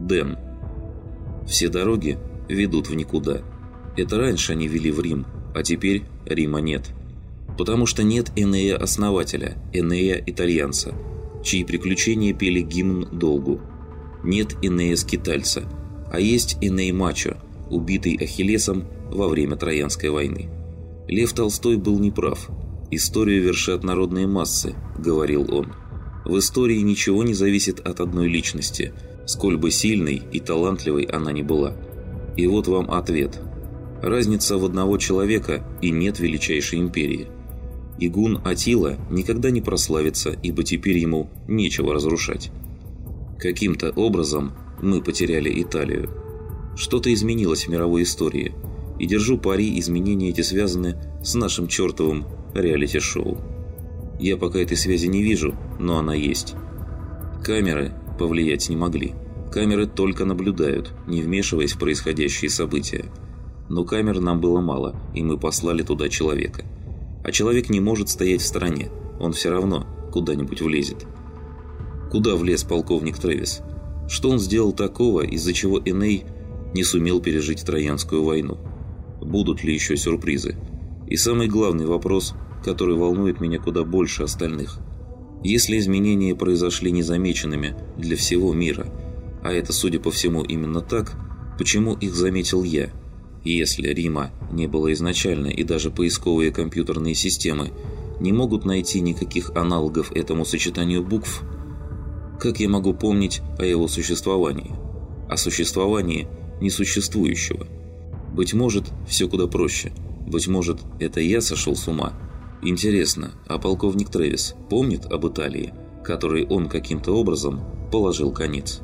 Дэн. Все дороги ведут в никуда. Это раньше они вели в Рим, а теперь Рима нет. Потому что нет Энея-основателя, Энея-итальянца, чьи приключения пели гимн долгу. Нет Энея-скитальца, а есть Эней-мачо, убитый Ахиллесом во время Троянской войны. Лев Толстой был неправ. «Историю вершат народные массы», — говорил он. В истории ничего не зависит от одной личности, сколь бы сильной и талантливой она ни была. И вот вам ответ. Разница в одного человека и нет величайшей империи. Игун Атила никогда не прославится, ибо теперь ему нечего разрушать. Каким-то образом мы потеряли Италию. Что-то изменилось в мировой истории, и держу пари, изменения эти связаны с нашим чертовым реалити-шоу. Я пока этой связи не вижу, но она есть. Камеры повлиять не могли. Камеры только наблюдают, не вмешиваясь в происходящие события. Но камер нам было мало, и мы послали туда человека. А человек не может стоять в стороне, он все равно куда-нибудь влезет. Куда влез полковник Трэвис? Что он сделал такого, из-за чего Эней не сумел пережить Троянскую войну? Будут ли еще сюрпризы? И самый главный вопрос – который волнует меня куда больше остальных. Если изменения произошли незамеченными для всего мира, а это, судя по всему, именно так, почему их заметил я? Если Рима не было изначально и даже поисковые компьютерные системы не могут найти никаких аналогов этому сочетанию букв, как я могу помнить о его существовании? О существовании несуществующего? Быть может, все куда проще. Быть может, это я сошел с ума – Интересно, а полковник Трэвис помнит об Италии, которой он каким-то образом положил конец?